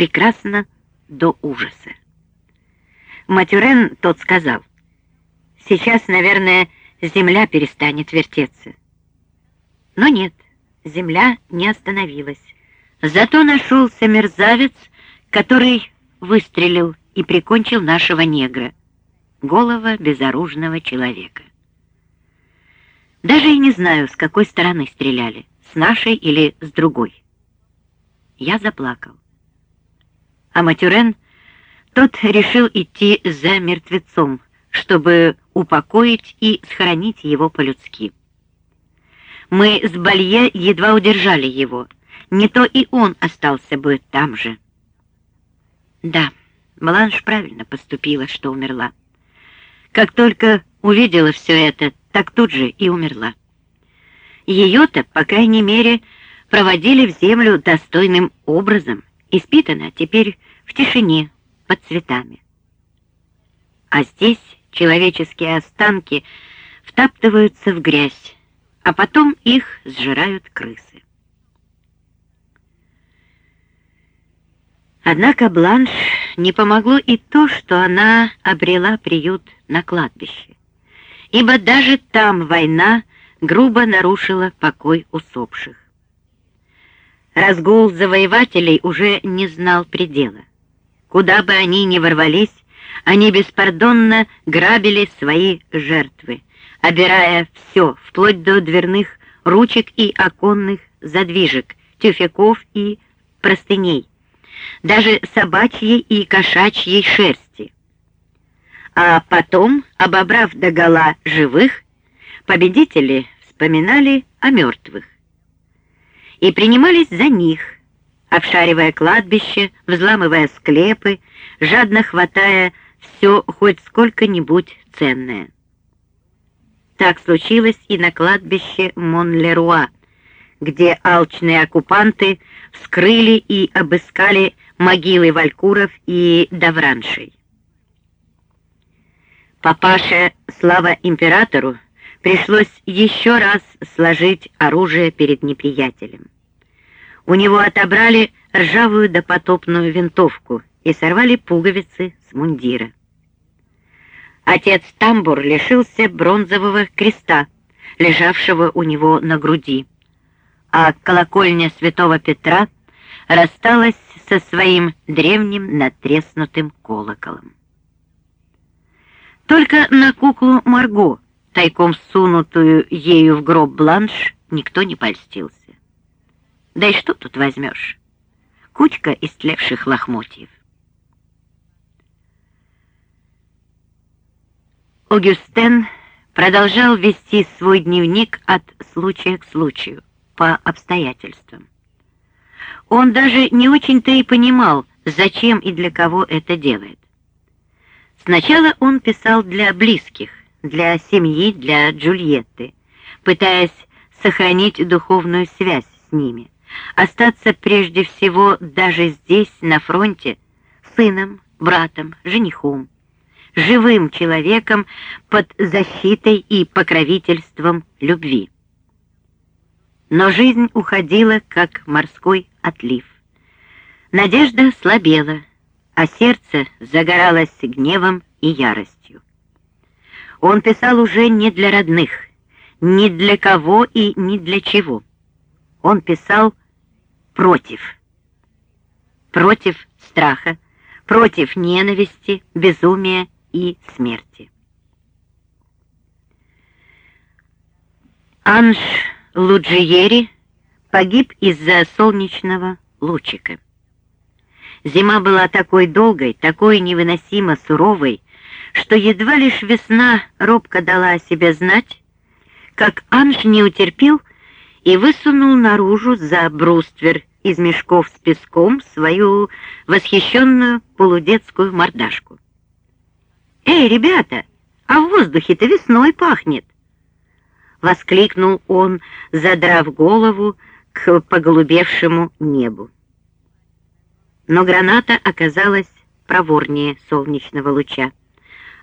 прекрасно до ужаса. Матюрен тот сказал, «Сейчас, наверное, земля перестанет вертеться». Но нет, земля не остановилась. Зато нашелся мерзавец, который выстрелил и прикончил нашего негра, голого безоружного человека. Даже и не знаю, с какой стороны стреляли, с нашей или с другой. Я заплакал. А Матюрен, тот решил идти за мертвецом, чтобы упокоить и схоронить его по-людски. Мы с Балье едва удержали его, не то и он остался бы там же. Да, Бланш правильно поступила, что умерла. Как только увидела все это, так тут же и умерла. Ее-то, по крайней мере, проводили в землю достойным образом, испитана теперь в тишине, под цветами. А здесь человеческие останки втаптываются в грязь, а потом их сжирают крысы. Однако Бланш не помогло и то, что она обрела приют на кладбище, ибо даже там война грубо нарушила покой усопших. Разгул завоевателей уже не знал предела. Куда бы они ни ворвались, они беспардонно грабили свои жертвы, обирая все, вплоть до дверных ручек и оконных задвижек, тюфяков и простыней, даже собачьей и кошачьей шерсти. А потом, обобрав догола живых, победители вспоминали о мертвых и принимались за них, обшаривая кладбище, взламывая склепы, жадно хватая все хоть сколько-нибудь ценное. Так случилось и на кладбище Монлеруа, где алчные оккупанты вскрыли и обыскали могилы валькуров и давраншей. Папаше, слава императору, пришлось еще раз сложить оружие перед неприятелем. У него отобрали ржавую допотопную винтовку и сорвали пуговицы с мундира. Отец Тамбур лишился бронзового креста, лежавшего у него на груди, а колокольня святого Петра рассталась со своим древним натреснутым колоколом. Только на куклу Марго тайком сунутую ею в гроб бланш, никто не польстился. Да и что тут возьмешь? Кучка истлевших лохмотьев. Огюстен продолжал вести свой дневник от случая к случаю, по обстоятельствам. Он даже не очень-то и понимал, зачем и для кого это делает. Сначала он писал для близких, для семьи, для Джульетты, пытаясь сохранить духовную связь с ними, остаться прежде всего даже здесь, на фронте, сыном, братом, женихом, живым человеком под защитой и покровительством любви. Но жизнь уходила, как морской отлив. Надежда слабела, а сердце загоралось гневом и яростью. Он писал уже не для родных, ни для кого и ни для чего. Он писал против. Против страха, против ненависти, безумия и смерти. Анж Луджиери погиб из-за солнечного лучика. Зима была такой долгой, такой невыносимо суровой, что едва лишь весна робко дала о себе знать, как Анж не утерпел и высунул наружу за бруствер из мешков с песком свою восхищенную полудетскую мордашку. «Эй, ребята, а в воздухе-то весной пахнет!» Воскликнул он, задрав голову к поголубевшему небу. Но граната оказалась проворнее солнечного луча.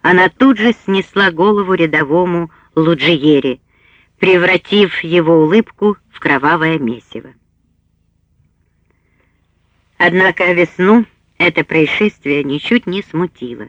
Она тут же снесла голову рядовому Луджиере, превратив его улыбку в кровавое месиво. Однако весну это происшествие ничуть не смутило.